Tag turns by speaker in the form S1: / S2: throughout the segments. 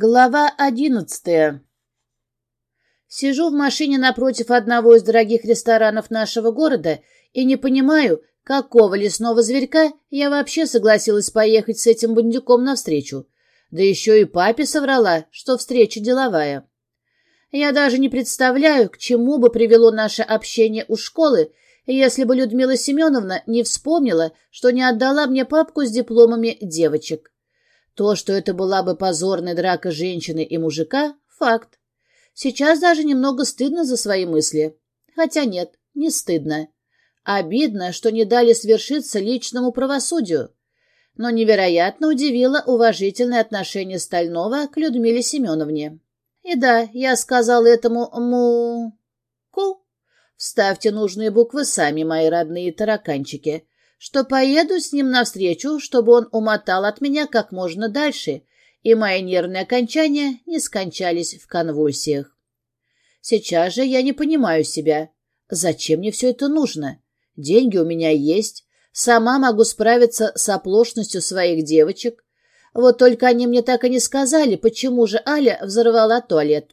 S1: Глава одиннадцатая. Сижу в машине напротив одного из дорогих ресторанов нашего города и не понимаю, какого лесного зверька я вообще согласилась поехать с этим бандюком навстречу. Да еще и папе соврала, что встреча деловая. Я даже не представляю, к чему бы привело наше общение у школы, если бы Людмила Семеновна не вспомнила, что не отдала мне папку с дипломами девочек. То, что это была бы позорная драка женщины и мужика — факт. Сейчас даже немного стыдно за свои мысли. Хотя нет, не стыдно. Обидно, что не дали свершиться личному правосудию. Но невероятно удивило уважительное отношение Стального к Людмиле Семеновне. И да, я сказал этому му... ку. Вставьте нужные буквы сами, мои родные тараканчики что поеду с ним навстречу, чтобы он умотал от меня как можно дальше, и мои нервные окончания не скончались в конвульсиях. Сейчас же я не понимаю себя. Зачем мне все это нужно? Деньги у меня есть, сама могу справиться с оплошностью своих девочек. Вот только они мне так и не сказали, почему же Аля взорвала туалет.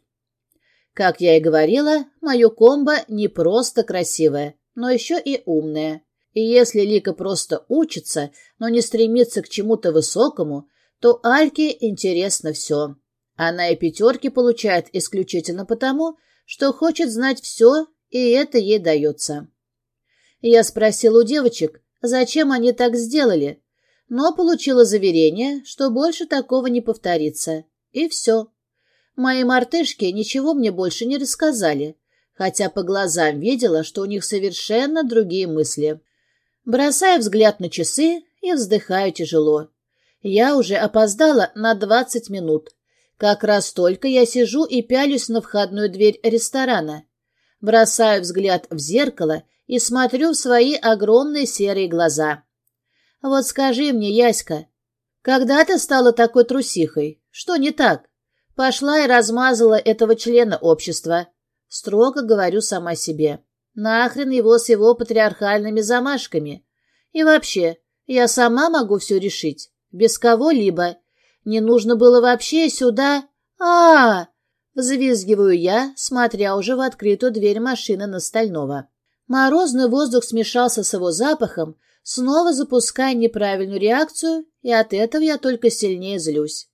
S1: Как я и говорила, мое комбо не просто красивое, но еще и умное. И если Лика просто учится, но не стремится к чему-то высокому, то Альке интересно все. Она и пятерки получает исключительно потому, что хочет знать все, и это ей дается. Я спросила у девочек, зачем они так сделали, но получила заверение, что больше такого не повторится. И все. Мои мартышки ничего мне больше не рассказали, хотя по глазам видела, что у них совершенно другие мысли. Бросаю взгляд на часы и вздыхаю тяжело. Я уже опоздала на двадцать минут. Как раз только я сижу и пялюсь на входную дверь ресторана. Бросаю взгляд в зеркало и смотрю в свои огромные серые глаза. Вот скажи мне, Яська, когда ты стала такой трусихой? Что не так? Пошла и размазала этого члена общества. Строго говорю сама себе. Нахрен его с его патриархальными замашками. И вообще, я сама могу все решить, без кого-либо. Не нужно было вообще сюда... а, -а, -а Взвизгиваю я, смотря уже в открытую дверь машины на Стального. Морозный воздух смешался с его запахом, снова запуская неправильную реакцию, и от этого я только сильнее злюсь.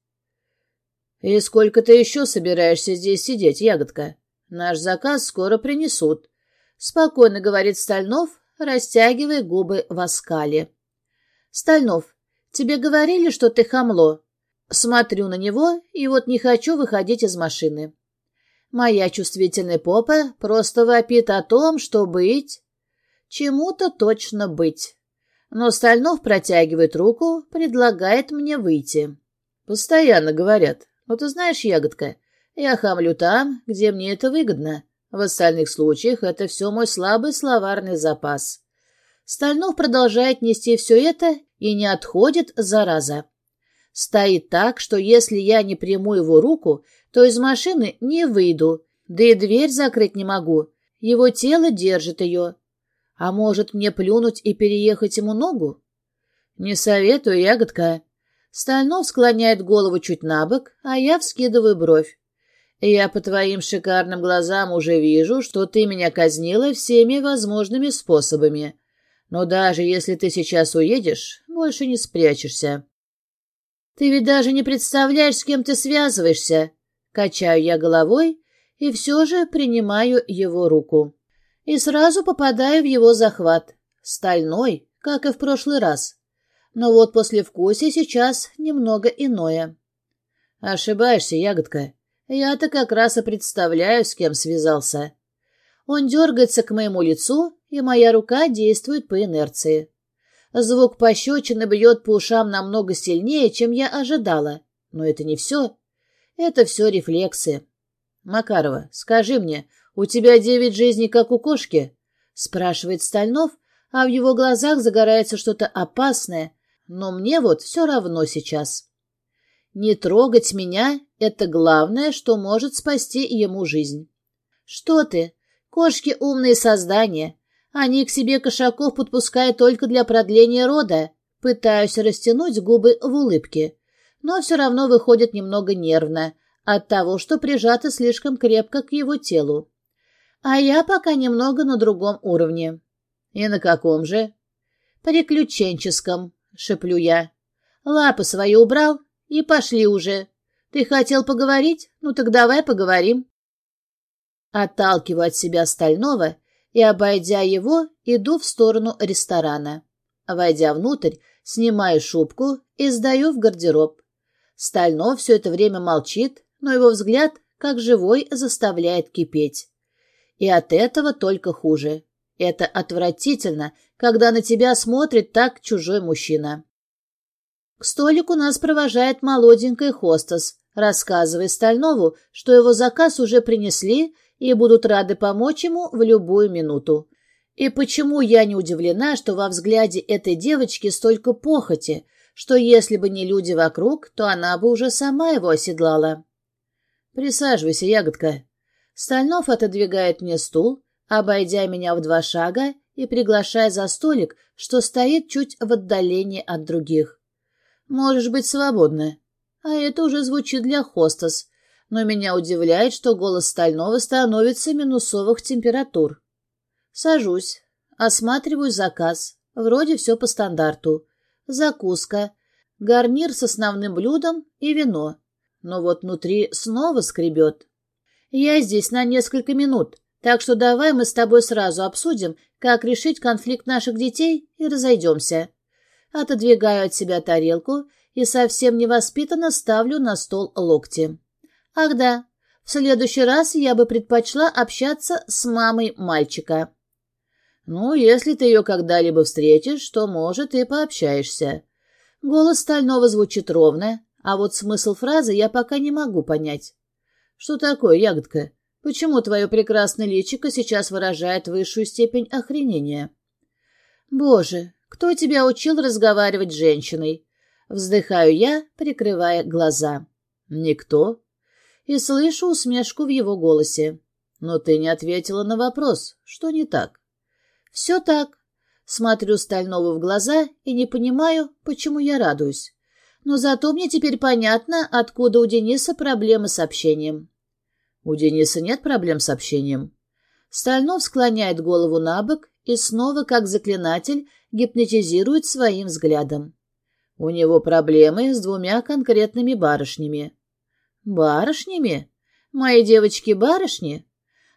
S1: «И сколько ты еще собираешься здесь сидеть, ягодка? Наш заказ скоро принесут», Спокойно говорит Стальнов, растягивая губы в оскале. Стальнов, тебе говорили, что ты хамло? Смотрю на него, и вот не хочу выходить из машины. Моя чувствительная попа просто вопит о том, что быть... Чему-то точно быть. Но Стальнов протягивает руку, предлагает мне выйти. Постоянно говорят. Ну, ты знаешь, ягодка, я хамлю там, где мне это выгодно. В остальных случаях это все мой слабый словарный запас. Стальнов продолжает нести все это и не отходит, зараза. Стоит так, что если я не приму его руку, то из машины не выйду, да и дверь закрыть не могу. Его тело держит ее. А может, мне плюнуть и переехать ему ногу? Не советую, ягодка. Стальнов склоняет голову чуть на бок, а я вскидываю бровь. Я по твоим шикарным глазам уже вижу, что ты меня казнила всеми возможными способами. Но даже если ты сейчас уедешь, больше не спрячешься. Ты ведь даже не представляешь, с кем ты связываешься. Качаю я головой и все же принимаю его руку. И сразу попадаю в его захват. Стальной, как и в прошлый раз. Но вот после вкуса сейчас немного иное. Ошибаешься, ягодка. Я-то как раз и представляю, с кем связался. Он дергается к моему лицу, и моя рука действует по инерции. Звук пощечины бьет по ушам намного сильнее, чем я ожидала. Но это не все. Это все рефлексы. «Макарова, скажи мне, у тебя девять жизней, как у кошки?» — спрашивает Стальнов, а в его глазах загорается что-то опасное, но мне вот все равно сейчас. Не трогать меня — это главное, что может спасти ему жизнь. Что ты? Кошки — умные создания. Они к себе кошаков подпускают только для продления рода. Пытаюсь растянуть губы в улыбке. но все равно выходит немного нервно от того, что прижата слишком крепко к его телу. А я пока немного на другом уровне. И на каком же? Приключенческом, шеплю я. Лапы свои убрал и пошли уже. Ты хотел поговорить? Ну так давай поговорим. Отталкиваю от себя стального и, обойдя его, иду в сторону ресторана. Войдя внутрь, снимаю шубку и сдаю в гардероб. Стальнов все это время молчит, но его взгляд, как живой, заставляет кипеть. И от этого только хуже. Это отвратительно, когда на тебя смотрит так чужой мужчина. К столику нас провожает молоденькая хостес, рассказывая Стальнову, что его заказ уже принесли и будут рады помочь ему в любую минуту. И почему я не удивлена, что во взгляде этой девочки столько похоти, что если бы не люди вокруг, то она бы уже сама его оседлала. «Присаживайся, ягодка». Стальнов отодвигает мне стул, обойдя меня в два шага и приглашая за столик, что стоит чуть в отдалении от других. «Можешь быть свободна». А это уже звучит для хостес, но меня удивляет, что голос Стального становится минусовых температур. Сажусь, осматриваю заказ. Вроде все по стандарту. Закуска, гарнир с основным блюдом и вино. Но вот внутри снова скребет. Я здесь на несколько минут, так что давай мы с тобой сразу обсудим, как решить конфликт наших детей и разойдемся. Отодвигаю от себя тарелку и совсем невоспитанно ставлю на стол локти. Ах да, в следующий раз я бы предпочла общаться с мамой мальчика. Ну, если ты ее когда-либо встретишь, то, может, и пообщаешься. Голос Стального звучит ровно, а вот смысл фразы я пока не могу понять. Что такое, ягодка? Почему твое прекрасное личико сейчас выражает высшую степень охренения? Боже, кто тебя учил разговаривать с женщиной? Вздыхаю я, прикрывая глаза. Никто и слышу усмешку в его голосе. Но ты не ответила на вопрос. Что не так? Все так. Смотрю Стальнову в глаза и не понимаю, почему я радуюсь. Но зато мне теперь понятно, откуда у Дениса проблемы с общением. У Дениса нет проблем с общением. Стальнов склоняет голову на бок и снова, как заклинатель, гипнотизирует своим взглядом. У него проблемы с двумя конкретными барышнями. Барышнями? Мои девочки-барышни?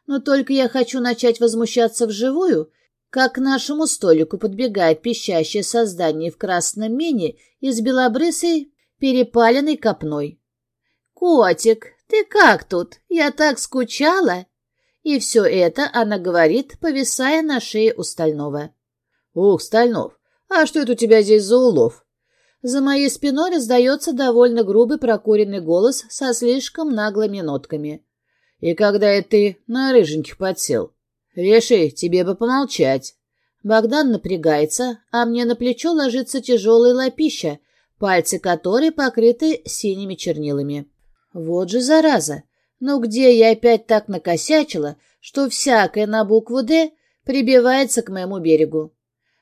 S1: Но только я хочу начать возмущаться вживую, как к нашему столику подбегает пищащее создание в красном мини и с белобрысой перепаленной копной. «Котик, ты как тут? Я так скучала!» И все это она говорит, повисая на шее у Стального. «Ух, Стальнов, а что это у тебя здесь за улов?» За моей спиной раздается довольно грубый прокуренный голос со слишком наглыми нотками. «И когда это ты на рыженьких подсел? Реши, тебе бы помолчать». Богдан напрягается, а мне на плечо ложится тяжелая лапища, пальцы которой покрыты синими чернилами. Вот же зараза! Ну где я опять так накосячила, что всякое на букву «Д» прибивается к моему берегу?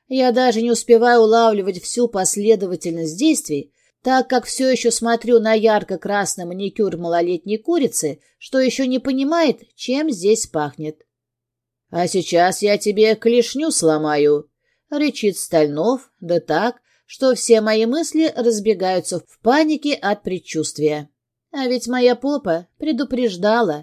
S1: Я даже не успеваю улавливать всю последовательность действий, так как все еще смотрю на ярко-красный маникюр малолетней курицы, что еще не понимает, чем здесь пахнет. «А сейчас я тебе клешню сломаю», — рычит Стальнов, да так, что все мои мысли разбегаются в панике от предчувствия. А ведь моя попа предупреждала,